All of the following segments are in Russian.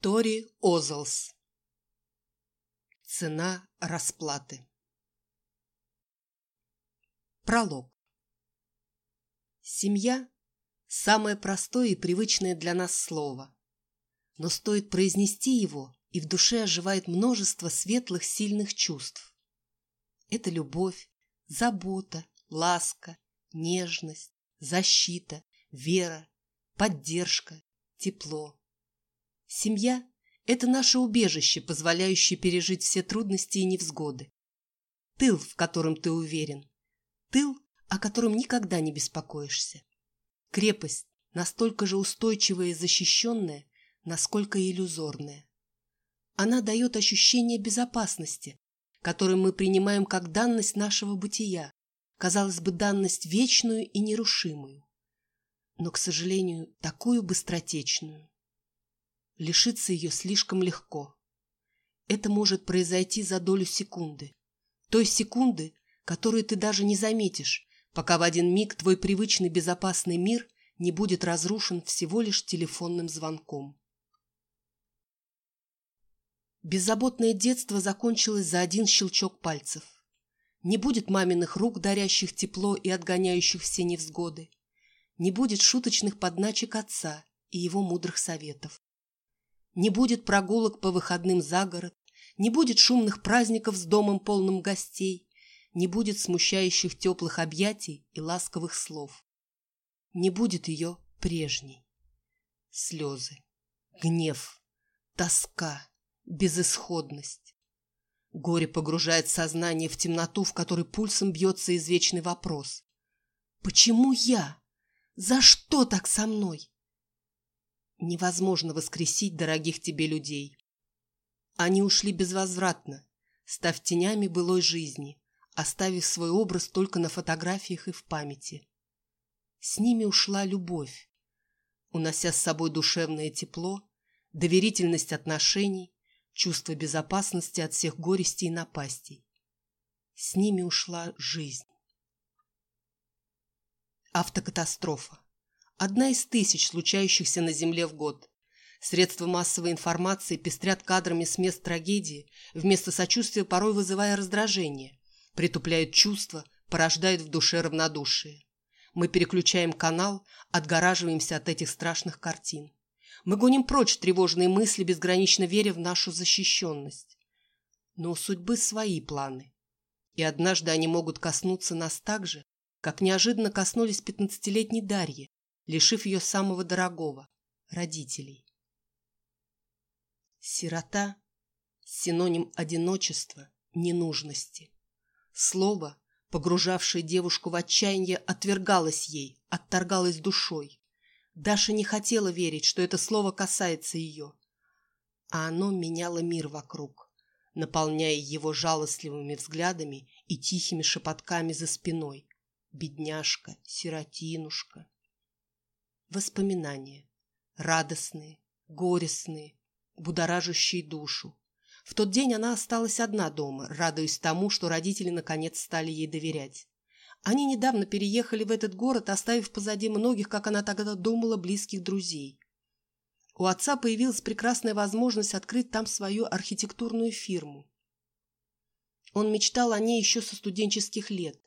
Тори Озлс. Цена расплаты. Пролог. Семья – самое простое и привычное для нас слово. Но стоит произнести его, и в душе оживает множество светлых, сильных чувств. Это любовь, забота, ласка, нежность, защита, вера, поддержка, тепло. Семья – это наше убежище, позволяющее пережить все трудности и невзгоды. Тыл, в котором ты уверен. Тыл, о котором никогда не беспокоишься. Крепость, настолько же устойчивая и защищенная, насколько и иллюзорная. Она дает ощущение безопасности, которое мы принимаем как данность нашего бытия, казалось бы, данность вечную и нерушимую, но, к сожалению, такую быстротечную. Лишиться ее слишком легко. Это может произойти за долю секунды. Той секунды, которую ты даже не заметишь, пока в один миг твой привычный безопасный мир не будет разрушен всего лишь телефонным звонком. Беззаботное детство закончилось за один щелчок пальцев. Не будет маминых рук, дарящих тепло и отгоняющих все невзгоды. Не будет шуточных подначек отца и его мудрых советов. Не будет прогулок по выходным за город, не будет шумных праздников с домом полным гостей, не будет смущающих теплых объятий и ласковых слов. Не будет ее прежней. Слезы, гнев, тоска, безысходность. Горе погружает сознание в темноту, в которой пульсом бьется извечный вопрос. Почему я? За что так со мной? Невозможно воскресить дорогих тебе людей. Они ушли безвозвратно, став тенями былой жизни, оставив свой образ только на фотографиях и в памяти. С ними ушла любовь, унося с собой душевное тепло, доверительность отношений, чувство безопасности от всех горестей и напастей. С ними ушла жизнь. Автокатастрофа. Одна из тысяч случающихся на Земле в год. Средства массовой информации пестрят кадрами с мест трагедии, вместо сочувствия порой вызывая раздражение, притупляют чувства, порождают в душе равнодушие. Мы переключаем канал, отгораживаемся от этих страшных картин. Мы гоним прочь тревожные мысли, безгранично веря в нашу защищенность. Но у судьбы свои планы. И однажды они могут коснуться нас так же, как неожиданно коснулись пятнадцатилетней Дарьи, лишив ее самого дорогого – родителей. Сирота – синоним одиночества, ненужности. Слово, погружавшее девушку в отчаяние, отвергалось ей, отторгалось душой. Даша не хотела верить, что это слово касается ее. А оно меняло мир вокруг, наполняя его жалостливыми взглядами и тихими шепотками за спиной. Бедняжка, сиротинушка. Воспоминания. Радостные, горестные, будоражащие душу. В тот день она осталась одна дома, радуясь тому, что родители наконец стали ей доверять. Они недавно переехали в этот город, оставив позади многих, как она тогда думала, близких друзей. У отца появилась прекрасная возможность открыть там свою архитектурную фирму. Он мечтал о ней еще со студенческих лет,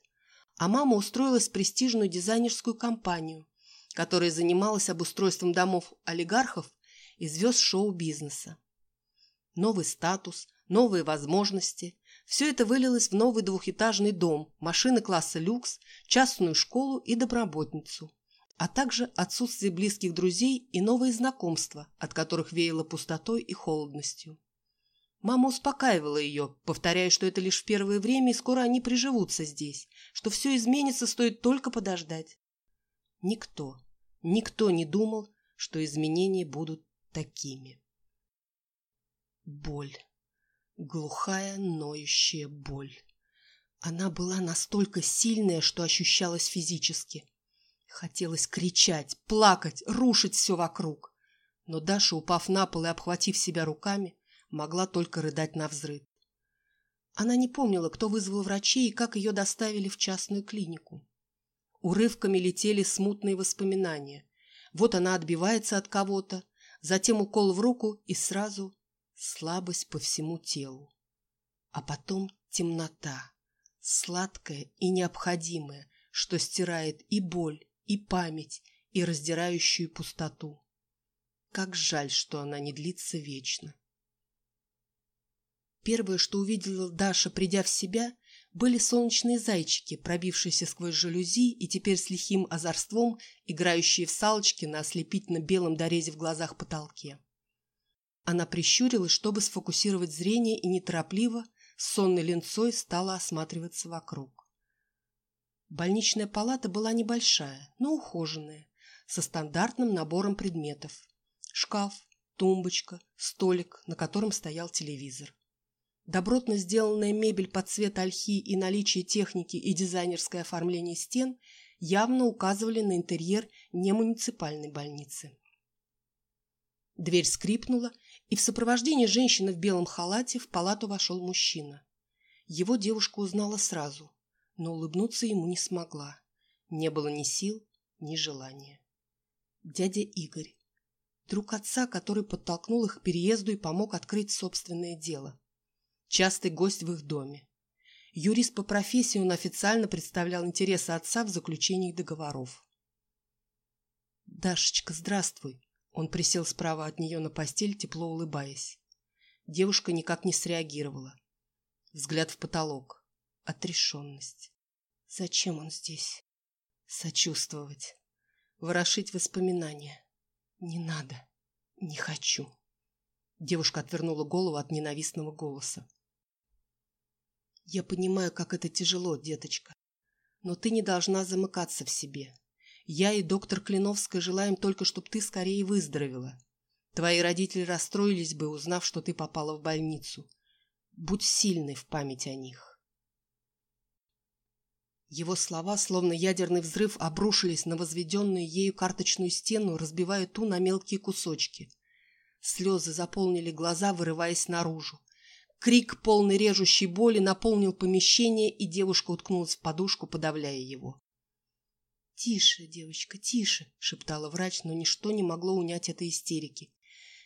а мама устроилась в престижную дизайнерскую компанию, которая занималась обустройством домов олигархов и звезд шоу-бизнеса. Новый статус, новые возможности – все это вылилось в новый двухэтажный дом, машины класса люкс, частную школу и доброботницу, а также отсутствие близких друзей и новые знакомства, от которых веяло пустотой и холодностью. Мама успокаивала ее, повторяя, что это лишь в первое время и скоро они приживутся здесь, что все изменится, стоит только подождать. Никто, никто не думал, что изменения будут такими. Боль. Глухая, ноющая боль. Она была настолько сильная, что ощущалась физически. Хотелось кричать, плакать, рушить все вокруг. Но Даша, упав на пол и обхватив себя руками, могла только рыдать на взрыв. Она не помнила, кто вызвал врачей и как ее доставили в частную клинику. Урывками летели смутные воспоминания. Вот она отбивается от кого-то, затем укол в руку и сразу слабость по всему телу. А потом темнота, сладкая и необходимая, что стирает и боль, и память, и раздирающую пустоту. Как жаль, что она не длится вечно. Первое, что увидела Даша, придя в себя, были солнечные зайчики, пробившиеся сквозь жалюзи и теперь с лихим озорством играющие в салочки на ослепительно-белом дорезе в глазах потолке. Она прищурилась, чтобы сфокусировать зрение, и неторопливо, с сонной ленцой, стала осматриваться вокруг. Больничная палата была небольшая, но ухоженная, со стандартным набором предметов. Шкаф, тумбочка, столик, на котором стоял телевизор. Добротно сделанная мебель под цвет ольхи и наличие техники и дизайнерское оформление стен явно указывали на интерьер не муниципальной больницы. Дверь скрипнула, и в сопровождении женщины в белом халате в палату вошел мужчина. Его девушка узнала сразу, но улыбнуться ему не смогла. Не было ни сил, ни желания. Дядя Игорь. Друг отца, который подтолкнул их к переезду и помог открыть собственное дело частый гость в их доме. Юрист по профессии он официально представлял интересы отца в заключении договоров. «Дашечка, здравствуй!» Он присел справа от нее на постель, тепло улыбаясь. Девушка никак не среагировала. Взгляд в потолок. Отрешенность. Зачем он здесь? Сочувствовать. Ворошить воспоминания. Не надо. Не хочу. Девушка отвернула голову от ненавистного голоса. Я понимаю, как это тяжело, деточка. Но ты не должна замыкаться в себе. Я и доктор Клиновская желаем только, чтобы ты скорее выздоровела. Твои родители расстроились бы, узнав, что ты попала в больницу. Будь сильной в память о них. Его слова, словно ядерный взрыв, обрушились на возведенную ею карточную стену, разбивая ту на мелкие кусочки. Слезы заполнили глаза, вырываясь наружу. Крик, полный режущей боли, наполнил помещение, и девушка уткнулась в подушку, подавляя его. «Тише, девочка, тише!» — шептала врач, но ничто не могло унять этой истерики.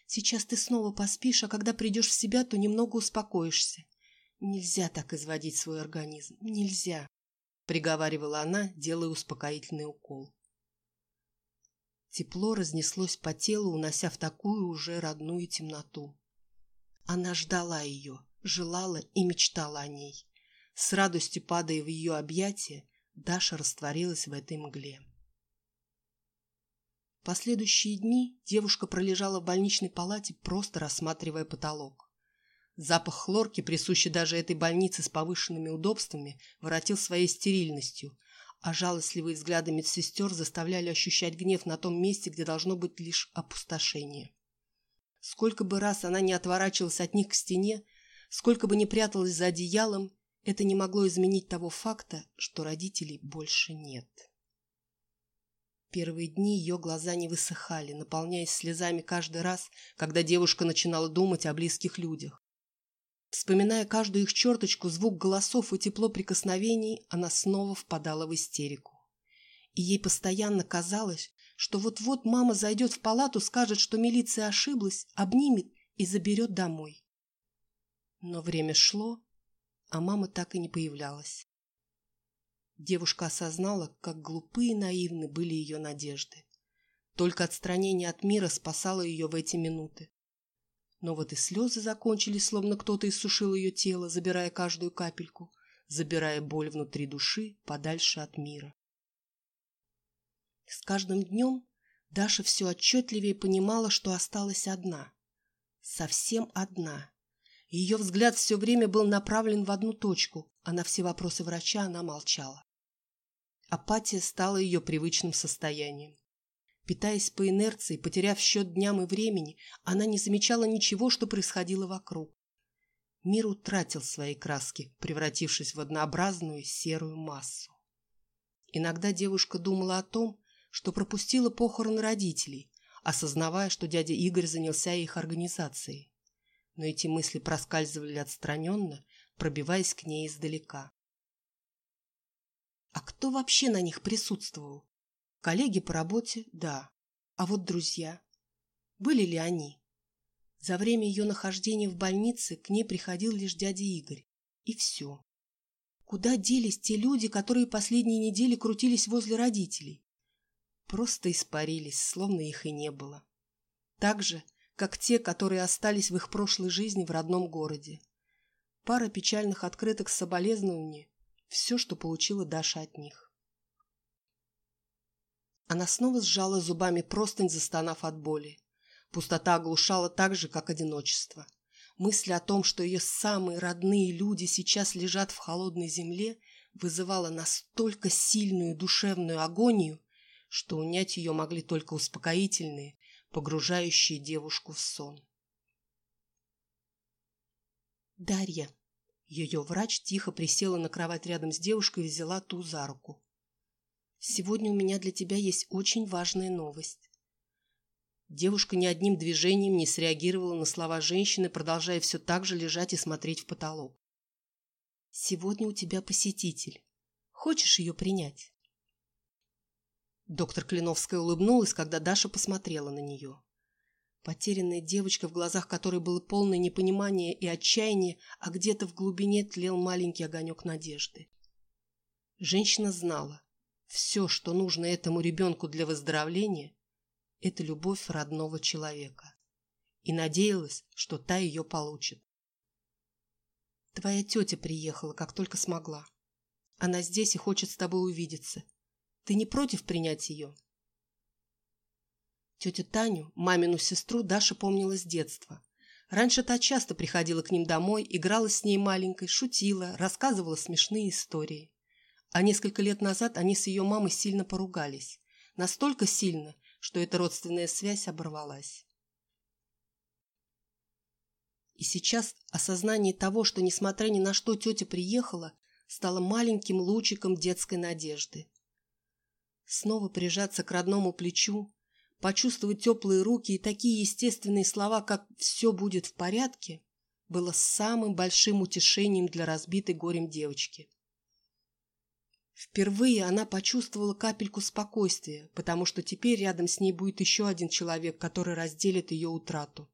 «Сейчас ты снова поспишь, а когда придешь в себя, то немного успокоишься. Нельзя так изводить свой организм. Нельзя!» — приговаривала она, делая успокоительный укол. Тепло разнеслось по телу, унося в такую уже родную темноту. Она ждала ее, желала и мечтала о ней. С радостью падая в ее объятия, Даша растворилась в этой мгле. Последующие дни девушка пролежала в больничной палате, просто рассматривая потолок. Запах хлорки, присущий даже этой больнице с повышенными удобствами, воротил своей стерильностью, а жалостливые взгляды медсестер заставляли ощущать гнев на том месте, где должно быть лишь опустошение. Сколько бы раз она не отворачивалась от них к стене, сколько бы не пряталась за одеялом, это не могло изменить того факта, что родителей больше нет. Первые дни ее глаза не высыхали, наполняясь слезами каждый раз, когда девушка начинала думать о близких людях. Вспоминая каждую их черточку, звук голосов и тепло прикосновений, она снова впадала в истерику. И ей постоянно казалось, что вот-вот мама зайдет в палату, скажет, что милиция ошиблась, обнимет и заберет домой. Но время шло, а мама так и не появлялась. Девушка осознала, как глупы и наивны были ее надежды. Только отстранение от мира спасало ее в эти минуты. Но вот и слезы закончились, словно кто-то иссушил ее тело, забирая каждую капельку, забирая боль внутри души подальше от мира. С каждым днем Даша все отчетливее понимала, что осталась одна. Совсем одна. Ее взгляд все время был направлен в одну точку, а на все вопросы врача она молчала. Апатия стала ее привычным состоянием. Питаясь по инерции, потеряв счет дням и времени, она не замечала ничего, что происходило вокруг. Мир утратил свои краски, превратившись в однообразную серую массу. Иногда девушка думала о том, что пропустила похороны родителей, осознавая, что дядя Игорь занялся их организацией. Но эти мысли проскальзывали отстраненно, пробиваясь к ней издалека. А кто вообще на них присутствовал? Коллеги по работе – да. А вот друзья. были ли они. За время ее нахождения в больнице к ней приходил лишь дядя Игорь. И все. Куда делись те люди, которые последние недели крутились возле родителей? Просто испарились, словно их и не было. Так же, как те, которые остались в их прошлой жизни в родном городе. Пара печальных открыток с соболезнованиями – все, что получила Даша от них. Она снова сжала зубами простынь, застонав от боли. Пустота оглушала так же, как одиночество. Мысль о том, что ее самые родные люди сейчас лежат в холодной земле, вызывала настолько сильную душевную агонию, что унять ее могли только успокоительные, погружающие девушку в сон. Дарья. Ее врач тихо присела на кровать рядом с девушкой и взяла ту за руку. Сегодня у меня для тебя есть очень важная новость. Девушка ни одним движением не среагировала на слова женщины, продолжая все так же лежать и смотреть в потолок. «Сегодня у тебя посетитель. Хочешь ее принять?» Доктор Клиновская улыбнулась, когда Даша посмотрела на нее. Потерянная девочка, в глазах которой было полное непонимание и отчаяние, а где-то в глубине тлел маленький огонек надежды. Женщина знала, все, что нужно этому ребенку для выздоровления, это любовь родного человека. И надеялась, что та ее получит. Твоя тетя приехала, как только смогла. Она здесь и хочет с тобой увидеться. Ты не против принять ее? Тетю Таню, мамину сестру, Даша помнила с детства. Раньше та часто приходила к ним домой, играла с ней маленькой, шутила, рассказывала смешные истории. А несколько лет назад они с ее мамой сильно поругались. Настолько сильно, что эта родственная связь оборвалась. И сейчас осознание того, что, несмотря ни на что, тетя приехала, стало маленьким лучиком детской надежды. Снова прижаться к родному плечу, почувствовать теплые руки и такие естественные слова, как «все будет в порядке», было самым большим утешением для разбитой горем девочки. Впервые она почувствовала капельку спокойствия, потому что теперь рядом с ней будет еще один человек, который разделит ее утрату.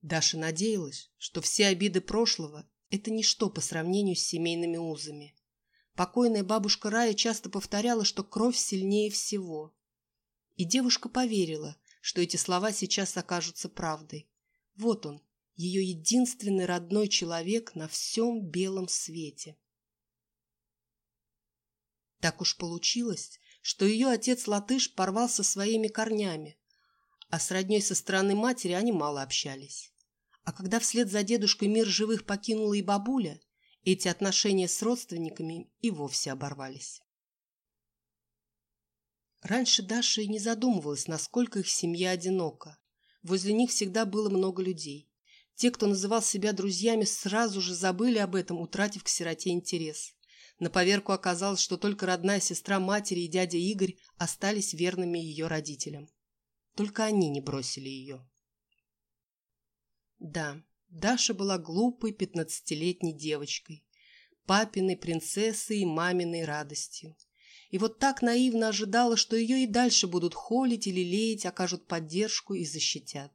Даша надеялась, что все обиды прошлого – это ничто по сравнению с семейными узами. Покойная бабушка Рая часто повторяла, что кровь сильнее всего. И девушка поверила, что эти слова сейчас окажутся правдой. Вот он, ее единственный родной человек на всем белом свете. Так уж получилось, что ее отец-латыш порвался своими корнями, а с родней со стороны матери они мало общались. А когда вслед за дедушкой мир живых покинула и бабуля, эти отношения с родственниками и вовсе оборвались. Раньше Даша и не задумывалась, насколько их семья одинока. Возле них всегда было много людей. Те, кто называл себя друзьями, сразу же забыли об этом, утратив к сироте интерес. На поверку оказалось, что только родная сестра матери и дядя Игорь остались верными ее родителям. Только они не бросили ее. Да, Даша была глупой пятнадцатилетней девочкой, папиной принцессой и маминой радостью. И вот так наивно ожидала, что ее и дальше будут холить или леять, окажут поддержку и защитят.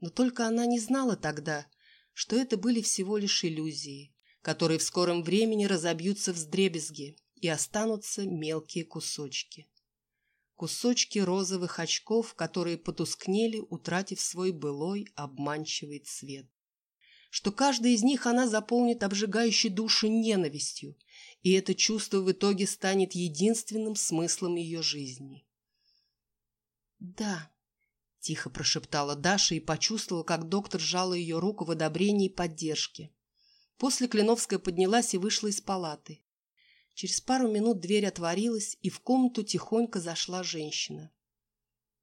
Но только она не знала тогда, что это были всего лишь иллюзии, которые в скором времени разобьются в вздребезги и останутся мелкие кусочки. Кусочки розовых очков, которые потускнели, утратив свой былой обманчивый цвет. Что каждый из них она заполнит обжигающей душу ненавистью, и это чувство в итоге станет единственным смыслом ее жизни. Да, Тихо прошептала Даша и почувствовала, как доктор сжала ее руку в одобрении и поддержке. После Клиновская поднялась и вышла из палаты. Через пару минут дверь отворилась, и в комнату тихонько зашла женщина.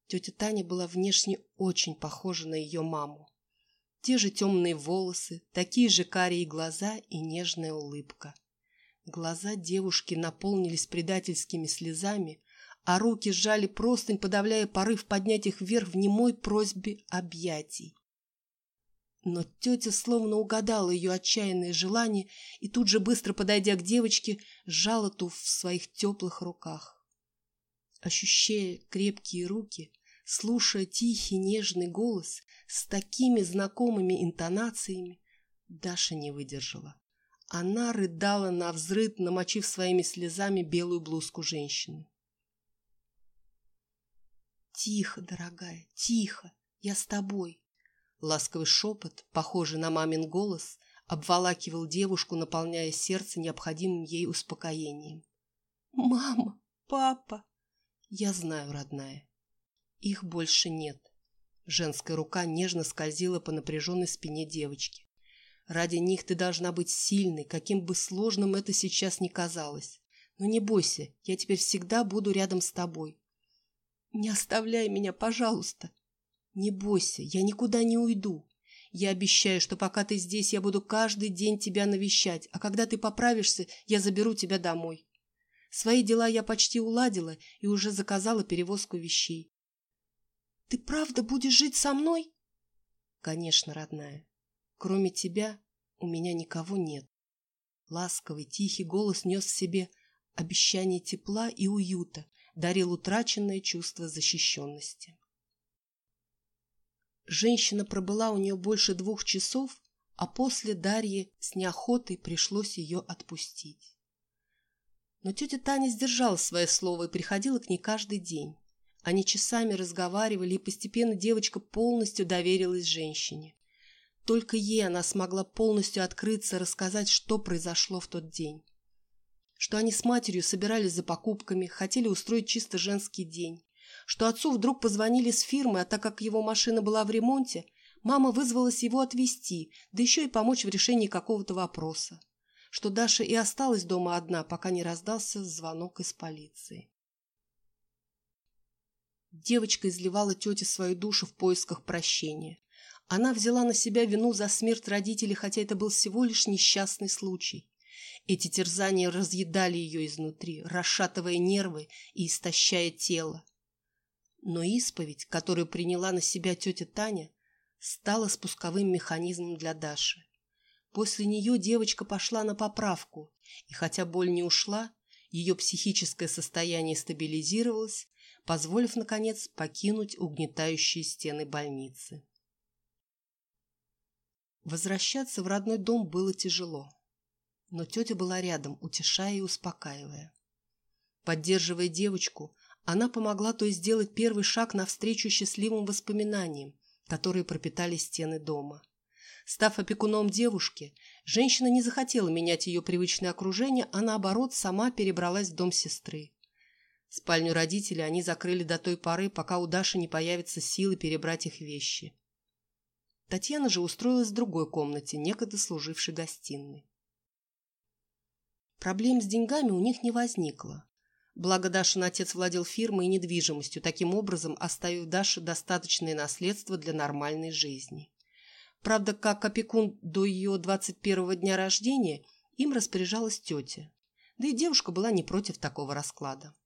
Тетя Таня была внешне очень похожа на ее маму. Те же темные волосы, такие же карие глаза и нежная улыбка. Глаза девушки наполнились предательскими слезами, а руки сжали простынь, подавляя порыв поднять их вверх в немой просьбе объятий. Но тетя словно угадала ее отчаянное желание и тут же, быстро подойдя к девочке, сжала ту в своих теплых руках. Ощущая крепкие руки, слушая тихий нежный голос с такими знакомыми интонациями, Даша не выдержала. Она рыдала на взрыд, намочив своими слезами белую блузку женщины. «Тихо, дорогая, тихо, я с тобой!» Ласковый шепот, похожий на мамин голос, обволакивал девушку, наполняя сердце необходимым ей успокоением. «Мама! Папа!» «Я знаю, родная. Их больше нет». Женская рука нежно скользила по напряженной спине девочки. «Ради них ты должна быть сильной, каким бы сложным это сейчас ни казалось. Но не бойся, я теперь всегда буду рядом с тобой. Не оставляй меня, пожалуйста. Не бойся, я никуда не уйду. Я обещаю, что пока ты здесь, я буду каждый день тебя навещать, а когда ты поправишься, я заберу тебя домой. Свои дела я почти уладила и уже заказала перевозку вещей. Ты правда будешь жить со мной? Конечно, родная. Кроме тебя у меня никого нет. Ласковый, тихий голос нес в себе обещание тепла и уюта, дарил утраченное чувство защищенности. Женщина пробыла у нее больше двух часов, а после Дарьи с неохотой пришлось ее отпустить. Но тетя Таня сдержала свое слово и приходила к ней каждый день. Они часами разговаривали, и постепенно девочка полностью доверилась женщине. Только ей она смогла полностью открыться, рассказать, что произошло в тот день что они с матерью собирались за покупками, хотели устроить чисто женский день, что отцу вдруг позвонили с фирмы, а так как его машина была в ремонте, мама вызвалась его отвезти, да еще и помочь в решении какого-то вопроса, что Даша и осталась дома одна, пока не раздался звонок из полиции. Девочка изливала тете свою душу в поисках прощения. Она взяла на себя вину за смерть родителей, хотя это был всего лишь несчастный случай. Эти терзания разъедали ее изнутри, расшатывая нервы и истощая тело. Но исповедь, которую приняла на себя тетя Таня, стала спусковым механизмом для Даши. После нее девочка пошла на поправку, и хотя боль не ушла, ее психическое состояние стабилизировалось, позволив, наконец, покинуть угнетающие стены больницы. Возвращаться в родной дом было тяжело но тетя была рядом, утешая и успокаивая. Поддерживая девочку, она помогла той сделать первый шаг навстречу счастливым воспоминаниям, которые пропитали стены дома. Став опекуном девушки, женщина не захотела менять ее привычное окружение, а наоборот сама перебралась в дом сестры. Спальню родителей они закрыли до той поры, пока у Даши не появятся силы перебрать их вещи. Татьяна же устроилась в другой комнате, некогда служившей гостиной. Проблем с деньгами у них не возникло. Благо Дашин отец владел фирмой и недвижимостью, таким образом оставив Даше достаточное наследство для нормальной жизни. Правда, как опекун до ее 21-го дня рождения, им распоряжалась тетя. Да и девушка была не против такого расклада.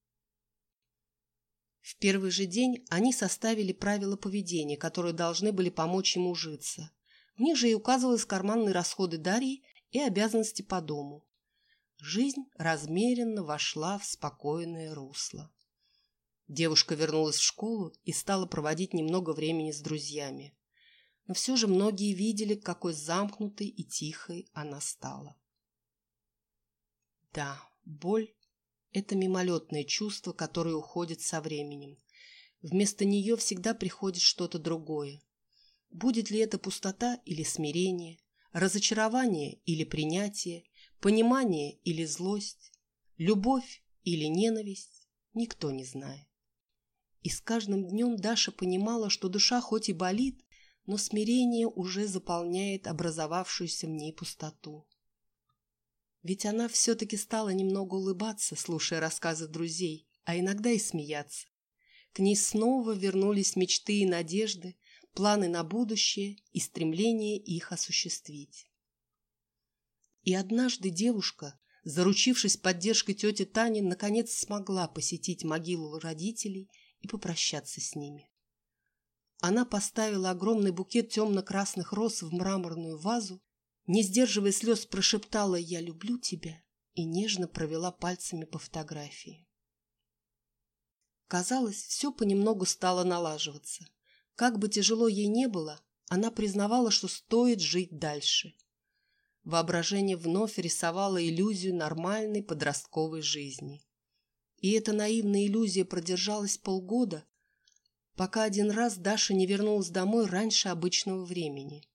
В первый же день они составили правила поведения, которые должны были помочь ему житься. В них же и указывались карманные расходы Дарьи и обязанности по дому. Жизнь размеренно вошла в спокойное русло. Девушка вернулась в школу и стала проводить немного времени с друзьями. Но все же многие видели, какой замкнутой и тихой она стала. Да, боль – это мимолетное чувство, которое уходит со временем. Вместо нее всегда приходит что-то другое. Будет ли это пустота или смирение, разочарование или принятие, Понимание или злость, любовь или ненависть, никто не знает. И с каждым днем Даша понимала, что душа хоть и болит, но смирение уже заполняет образовавшуюся в ней пустоту. Ведь она все-таки стала немного улыбаться, слушая рассказы друзей, а иногда и смеяться. К ней снова вернулись мечты и надежды, планы на будущее и стремление их осуществить. И однажды девушка, заручившись поддержкой тети Тани, наконец смогла посетить могилу родителей и попрощаться с ними. Она поставила огромный букет темно-красных роз в мраморную вазу, не сдерживая слез, прошептала «Я люблю тебя» и нежно провела пальцами по фотографии. Казалось, все понемногу стало налаживаться. Как бы тяжело ей не было, она признавала, что стоит жить дальше. Воображение вновь рисовало иллюзию нормальной подростковой жизни. И эта наивная иллюзия продержалась полгода, пока один раз Даша не вернулась домой раньше обычного времени.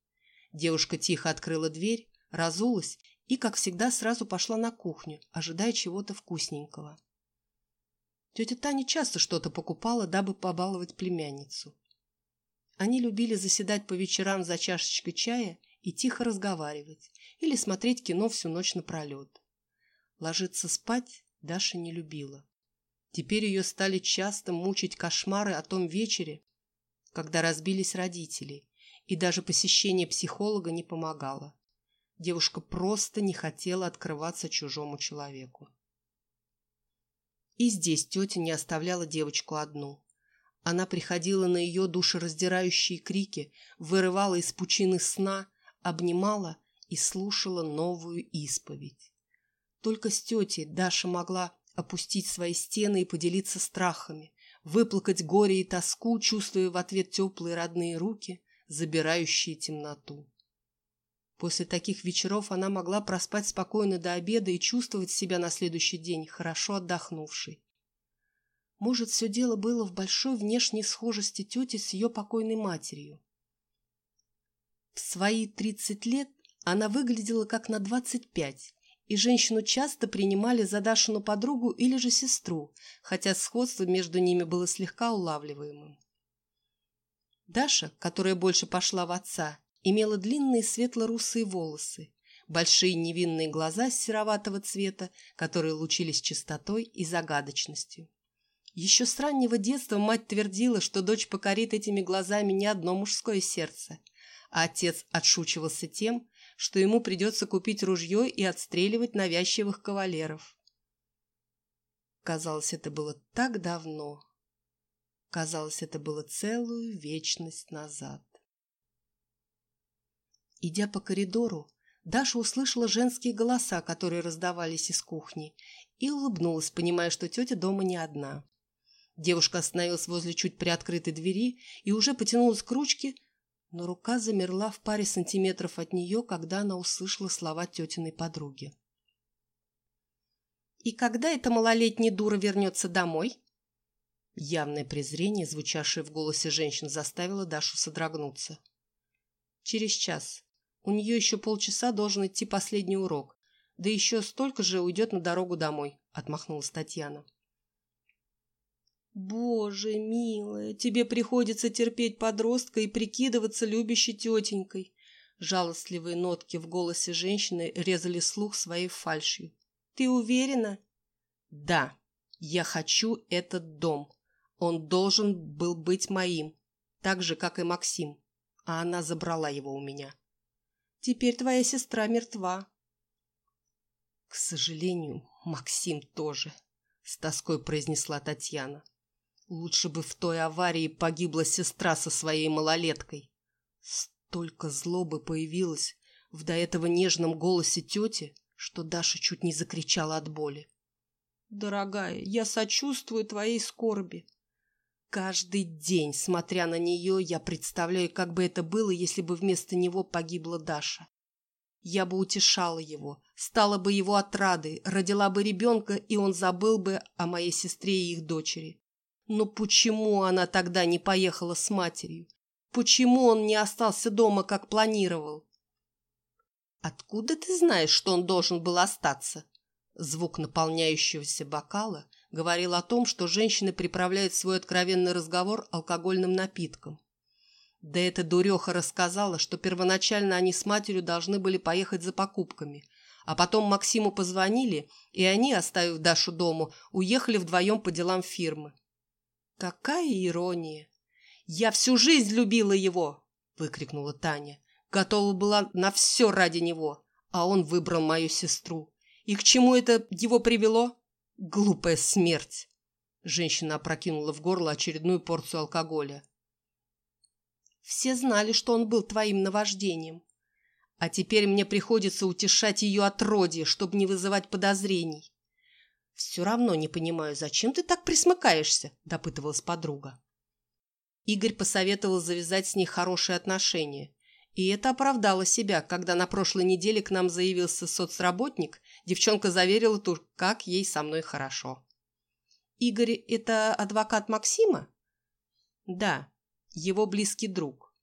Девушка тихо открыла дверь, разулась и, как всегда, сразу пошла на кухню, ожидая чего-то вкусненького. Тетя Таня часто что-то покупала, дабы побаловать племянницу. Они любили заседать по вечерам за чашечкой чая и тихо разговаривать, или смотреть кино всю ночь напролет. Ложиться спать Даша не любила. Теперь ее стали часто мучить кошмары о том вечере, когда разбились родители, и даже посещение психолога не помогало. Девушка просто не хотела открываться чужому человеку. И здесь тетя не оставляла девочку одну. Она приходила на ее душераздирающие крики, вырывала из пучины сна, обнимала и слушала новую исповедь. Только с тетей Даша могла опустить свои стены и поделиться страхами, выплакать горе и тоску, чувствуя в ответ теплые родные руки, забирающие темноту. После таких вечеров она могла проспать спокойно до обеда и чувствовать себя на следующий день хорошо отдохнувшей. Может, все дело было в большой внешней схожести тети с ее покойной матерью. В свои тридцать лет она выглядела как на двадцать пять, и женщину часто принимали за Дашину подругу или же сестру, хотя сходство между ними было слегка улавливаемым. Даша, которая больше пошла в отца, имела длинные светло-русые волосы, большие невинные глаза сероватого цвета, которые лучились чистотой и загадочностью. Еще с раннего детства мать твердила, что дочь покорит этими глазами не одно мужское сердце, а отец отшучивался тем, что ему придется купить ружье и отстреливать навязчивых кавалеров. Казалось, это было так давно. Казалось, это было целую вечность назад. Идя по коридору, Даша услышала женские голоса, которые раздавались из кухни, и улыбнулась, понимая, что тетя дома не одна. Девушка остановилась возле чуть приоткрытой двери и уже потянулась к ручке, но рука замерла в паре сантиметров от нее, когда она услышала слова тетиной подруги. «И когда эта малолетняя дура вернется домой?» Явное презрение, звучавшее в голосе женщин, заставило Дашу содрогнуться. «Через час. У нее еще полчаса должен идти последний урок. Да еще столько же уйдет на дорогу домой», — отмахнулась Татьяна. «Боже, милая, тебе приходится терпеть подростка и прикидываться любящей тетенькой». Жалостливые нотки в голосе женщины резали слух своей фальшью. «Ты уверена?» «Да, я хочу этот дом. Он должен был быть моим, так же, как и Максим. А она забрала его у меня». Теперь твоя сестра мертва. К сожалению, Максим тоже, с тоской произнесла Татьяна. Лучше бы в той аварии погибла сестра со своей малолеткой. Столько злобы появилось в до этого нежном голосе тети, что Даша чуть не закричала от боли. «Дорогая, я сочувствую твоей скорби. Каждый день, смотря на нее, я представляю, как бы это было, если бы вместо него погибла Даша. Я бы утешала его, стала бы его отрадой, родила бы ребенка, и он забыл бы о моей сестре и их дочери. Но почему она тогда не поехала с матерью? Почему он не остался дома, как планировал? Откуда ты знаешь, что он должен был остаться? Звук наполняющегося бокала говорил о том, что женщины приправляют свой откровенный разговор алкогольным напитком. Да эта дуреха рассказала, что первоначально они с матерью должны были поехать за покупками, а потом Максиму позвонили, и они, оставив Дашу дому, уехали вдвоем по делам фирмы. «Какая ирония! Я всю жизнь любила его!» – выкрикнула Таня. «Готова была на все ради него, а он выбрал мою сестру. И к чему это его привело?» Глупая смерть! Женщина опрокинула в горло очередную порцию алкоголя. Все знали, что он был твоим наваждением. А теперь мне приходится утешать ее отродье, чтобы не вызывать подозрений. «Все равно не понимаю, зачем ты так присмыкаешься?» – допытывалась подруга. Игорь посоветовал завязать с ней хорошие отношения. И это оправдало себя, когда на прошлой неделе к нам заявился соцработник, девчонка заверила ту, как ей со мной хорошо. «Игорь – это адвокат Максима?» «Да, его близкий друг».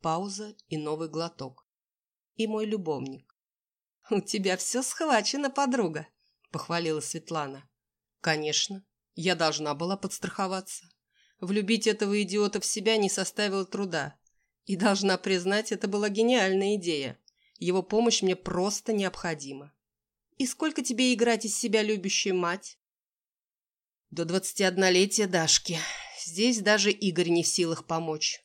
Пауза и новый глоток. «И мой любовник». «У тебя все схвачено, подруга», – похвалила Светлана. «Конечно, я должна была подстраховаться. Влюбить этого идиота в себя не составило труда. И должна признать, это была гениальная идея. Его помощь мне просто необходима. И сколько тебе играть из себя любящую мать? До двадцатиоднолетия Дашки. Здесь даже Игорь не в силах помочь.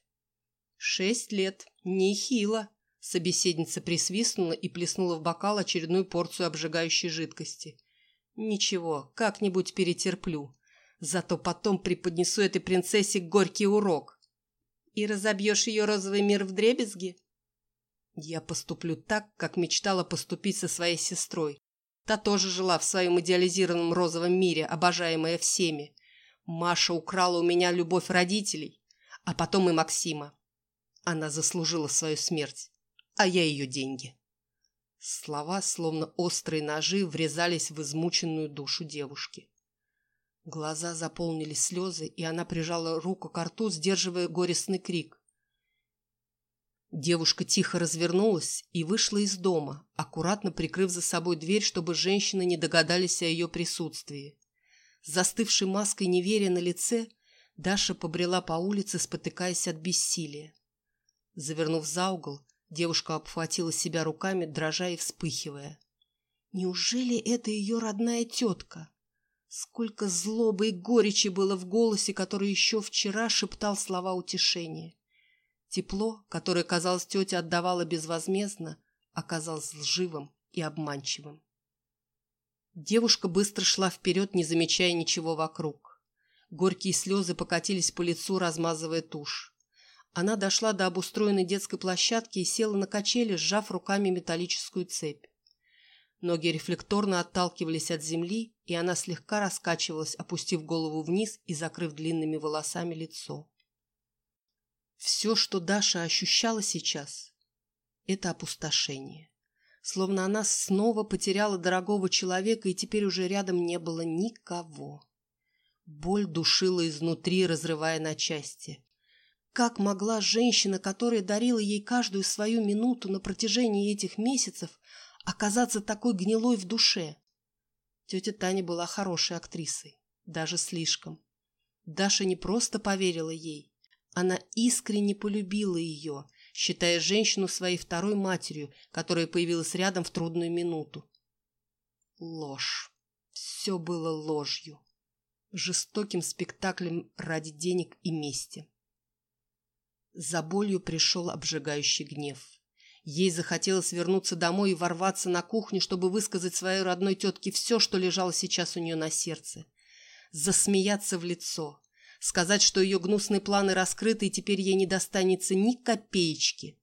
Шесть лет. Нехило. Собеседница присвистнула и плеснула в бокал очередную порцию обжигающей жидкости. Ничего, как-нибудь перетерплю. Зато потом преподнесу этой принцессе горький урок. И разобьешь ее розовый мир в дребезги? Я поступлю так, как мечтала поступить со своей сестрой. Та тоже жила в своем идеализированном розовом мире, обожаемая всеми. Маша украла у меня любовь родителей, а потом и Максима. Она заслужила свою смерть, а я ее деньги. Слова, словно острые ножи, врезались в измученную душу девушки. Глаза заполнили слезы, и она прижала руку к рту, сдерживая горестный крик. Девушка тихо развернулась и вышла из дома, аккуратно прикрыв за собой дверь, чтобы женщины не догадались о ее присутствии. С застывшей маской неверия на лице Даша побрела по улице, спотыкаясь от бессилия. Завернув за угол, девушка обхватила себя руками, дрожа и вспыхивая. Неужели это ее родная тетка? Сколько злобы и горечи было в голосе, который еще вчера шептал слова утешения. Тепло, которое, казалось, тетя отдавала безвозмездно, оказалось лживым и обманчивым. Девушка быстро шла вперед, не замечая ничего вокруг. Горькие слезы покатились по лицу, размазывая тушь. Она дошла до обустроенной детской площадки и села на качели, сжав руками металлическую цепь. Ноги рефлекторно отталкивались от земли, и она слегка раскачивалась, опустив голову вниз и закрыв длинными волосами лицо. Все, что Даша ощущала сейчас, это опустошение. Словно она снова потеряла дорогого человека, и теперь уже рядом не было никого. Боль душила изнутри, разрывая на части. Как могла женщина, которая дарила ей каждую свою минуту на протяжении этих месяцев, оказаться такой гнилой в душе. Тетя Таня была хорошей актрисой, даже слишком. Даша не просто поверила ей, она искренне полюбила ее, считая женщину своей второй матерью, которая появилась рядом в трудную минуту. Ложь. Все было ложью. Жестоким спектаклем ради денег и мести. За болью пришел обжигающий гнев. Ей захотелось вернуться домой и ворваться на кухню, чтобы высказать своей родной тетке все, что лежало сейчас у нее на сердце. Засмеяться в лицо. Сказать, что ее гнусные планы раскрыты, и теперь ей не достанется ни копеечки.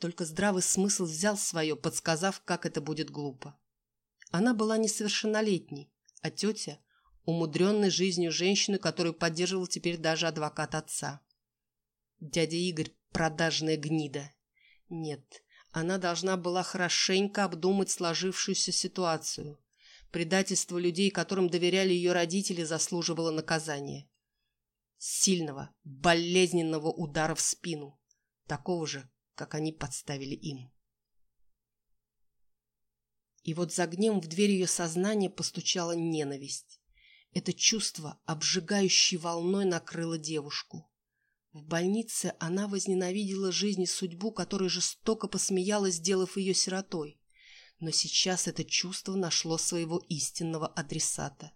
Только здравый смысл взял свое, подсказав, как это будет глупо. Она была несовершеннолетней, а тетя – умудренной жизнью женщины, которую поддерживал теперь даже адвокат отца. Дядя Игорь – продажная гнида, нет, она должна была хорошенько обдумать сложившуюся ситуацию. Предательство людей, которым доверяли ее родители, заслуживало наказания. Сильного, болезненного удара в спину. Такого же, как они подставили им. И вот за гневом в дверь ее сознания постучала ненависть. Это чувство, обжигающей волной, накрыло девушку. В больнице она возненавидела жизнь и судьбу, которая жестоко посмеялась, сделав ее сиротой. Но сейчас это чувство нашло своего истинного адресата.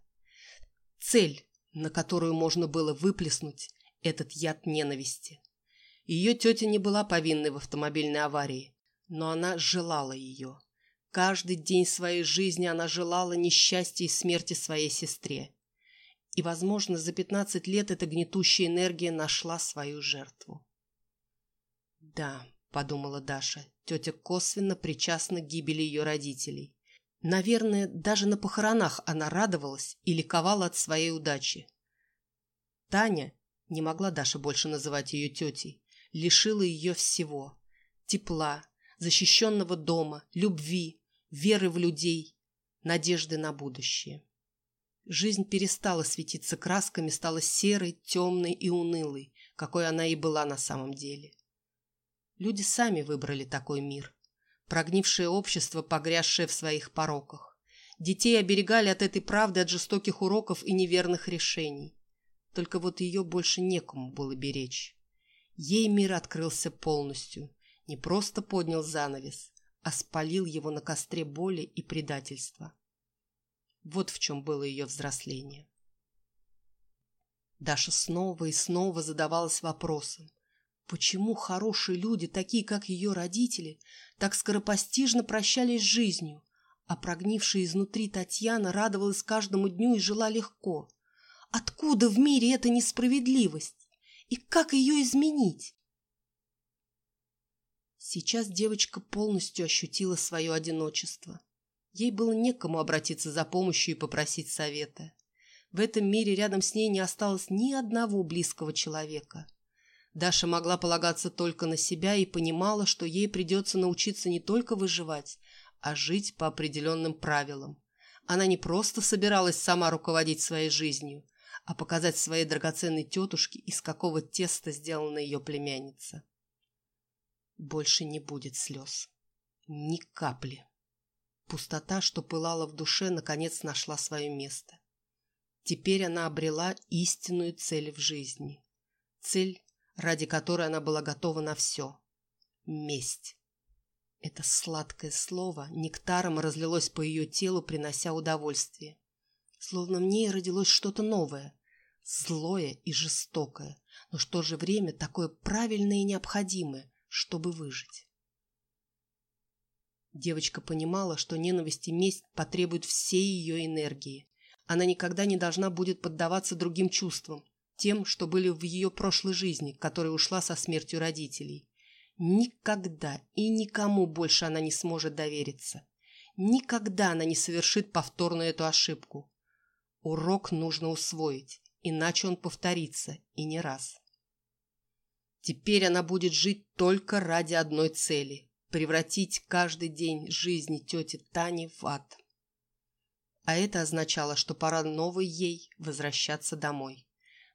Цель, на которую можно было выплеснуть этот яд ненависти. Ее тетя не была повинной в автомобильной аварии, но она желала ее. Каждый день своей жизни она желала несчастья и смерти своей сестре. И, возможно, за пятнадцать лет эта гнетущая энергия нашла свою жертву. «Да», — подумала Даша, — «тетя косвенно причастна к гибели ее родителей. Наверное, даже на похоронах она радовалась и ликовала от своей удачи. Таня, не могла Даша больше называть ее тетей, лишила ее всего. Тепла, защищенного дома, любви, веры в людей, надежды на будущее. Жизнь перестала светиться красками, стала серой, темной и унылой, какой она и была на самом деле. Люди сами выбрали такой мир прогнившее общество, погрязшее в своих пороках. Детей оберегали от этой правды, от жестоких уроков и неверных решений. Только вот ее больше некому было беречь. Ей мир открылся полностью, не просто поднял занавес, а спалил его на костре боли и предательства. Вот в чем было ее взросление. Даша снова и снова задавалась вопросом, Почему хорошие люди, такие как ее родители, так скоропостижно прощались с жизнью, а прогнившая изнутри Татьяна радовалась каждому дню и жила легко? Откуда в мире эта несправедливость? И как ее изменить? Сейчас девочка полностью ощутила свое одиночество. Ей было некому обратиться за помощью и попросить совета. В этом мире рядом с ней не осталось ни одного близкого человека – Даша могла полагаться только на себя и понимала, что ей придется научиться не только выживать, а жить по определенным правилам. Она не просто собиралась сама руководить своей жизнью, а показать своей драгоценной тетушке, из какого теста сделана ее племянница. Больше не будет слез. Ни капли. Пустота, что пылала в душе, наконец нашла свое место. Теперь она обрела истинную цель в жизни. Цель, ради которой она была готова на все. Месть. Это сладкое слово нектаром разлилось по ее телу, принося удовольствие. Словно в ней родилось что-то новое, злое и жестокое, но в то же время такое правильное и необходимое, чтобы выжить. Девочка понимала, что ненависть и месть потребуют всей ее энергии. Она никогда не должна будет поддаваться другим чувствам, тем, что были в ее прошлой жизни, которая ушла со смертью родителей. Никогда и никому больше она не сможет довериться. Никогда она не совершит повторно эту ошибку. Урок нужно усвоить, иначе он повторится, и не раз. Теперь она будет жить только ради одной цели – превратить каждый день жизни тети Тани в ад. А это означало, что пора новой ей возвращаться домой.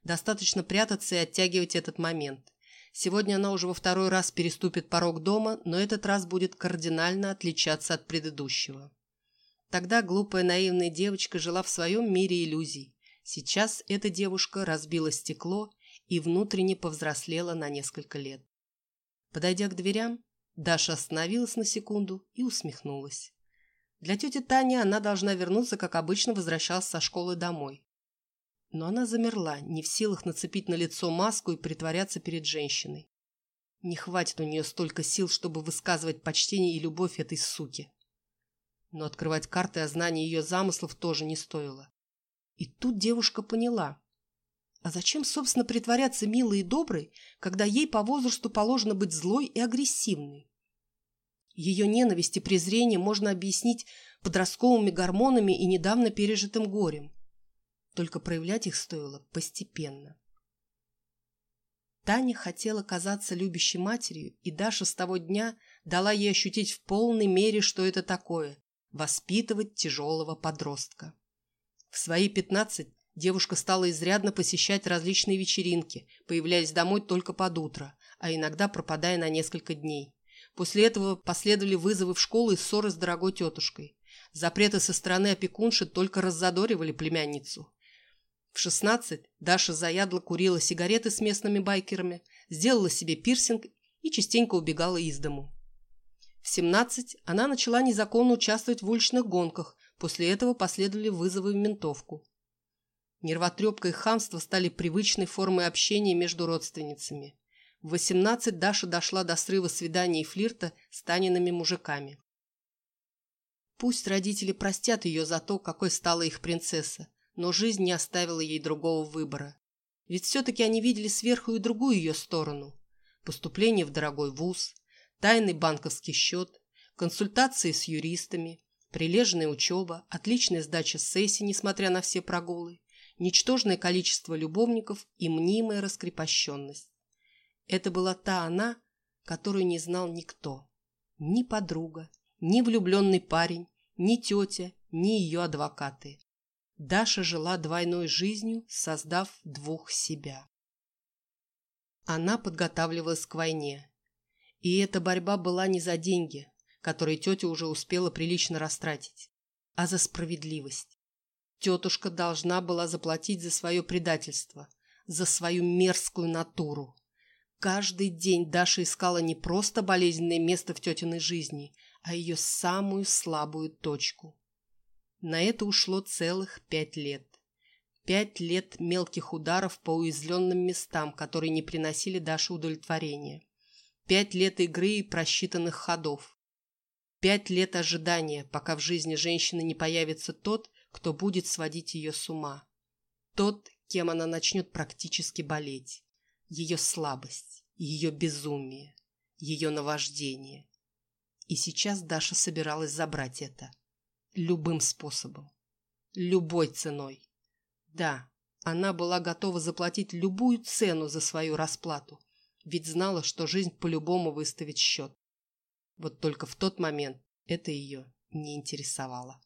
Достаточно прятаться и оттягивать этот момент. Сегодня она уже во второй раз переступит порог дома, но этот раз будет кардинально отличаться от предыдущего. Тогда глупая наивная девочка жила в своем мире иллюзий. Сейчас эта девушка разбила стекло и внутренне повзрослела на несколько лет. Подойдя к дверям, Даша остановилась на секунду и усмехнулась. Для тети Тани она должна вернуться, как обычно возвращалась со школы домой. Но она замерла, не в силах нацепить на лицо маску и притворяться перед женщиной. Не хватит у нее столько сил, чтобы высказывать почтение и любовь этой суке. Но открывать карты о знании ее замыслов тоже не стоило. И тут девушка поняла. А зачем, собственно, притворяться милой и доброй, когда ей по возрасту положено быть злой и агрессивной? Ее ненависть и презрение можно объяснить подростковыми гормонами и недавно пережитым горем. Только проявлять их стоило постепенно. Таня хотела казаться любящей матерью, и Даша с того дня дала ей ощутить в полной мере, что это такое – воспитывать тяжелого подростка. В свои пятнадцать девушка стала изрядно посещать различные вечеринки, появляясь домой только под утро, а иногда пропадая на несколько дней. После этого последовали вызовы в школу и ссоры с дорогой тетушкой. Запреты со стороны опекунши только раззадоривали племянницу. В 16 Даша заядло курила сигареты с местными байкерами, сделала себе пирсинг и частенько убегала из дому. В 17 она начала незаконно участвовать в уличных гонках, после этого последовали вызовы в ментовку. Нервотрепка и хамство стали привычной формой общения между родственницами. В 18 Даша дошла до срыва свиданий и флирта с Таниными мужиками. Пусть родители простят ее за то, какой стала их принцесса, но жизнь не оставила ей другого выбора. Ведь все-таки они видели сверху и другую ее сторону. Поступление в дорогой вуз, тайный банковский счет, консультации с юристами, Прилежная учеба, отличная сдача сессий, несмотря на все прогулы, ничтожное количество любовников и мнимая раскрепощенность. Это была та она, которую не знал никто. Ни подруга, ни влюбленный парень, ни тетя, ни ее адвокаты. Даша жила двойной жизнью, создав двух себя. Она подготавливалась к войне. И эта борьба была не за деньги, которые тетя уже успела прилично растратить, а за справедливость. Тетушка должна была заплатить за свое предательство, за свою мерзкую натуру. Каждый день Даша искала не просто болезненное место в тетиной жизни, а ее самую слабую точку. На это ушло целых пять лет. Пять лет мелких ударов по уязвленным местам, которые не приносили Даше удовлетворения. Пять лет игры и просчитанных ходов. Пять лет ожидания, пока в жизни женщины не появится тот, кто будет сводить ее с ума. Тот, кем она начнет практически болеть. Ее слабость, ее безумие, ее наваждение. И сейчас Даша собиралась забрать это. Любым способом. Любой ценой. Да, она была готова заплатить любую цену за свою расплату, ведь знала, что жизнь по-любому выставит счет. Вот только в тот момент это ее не интересовало.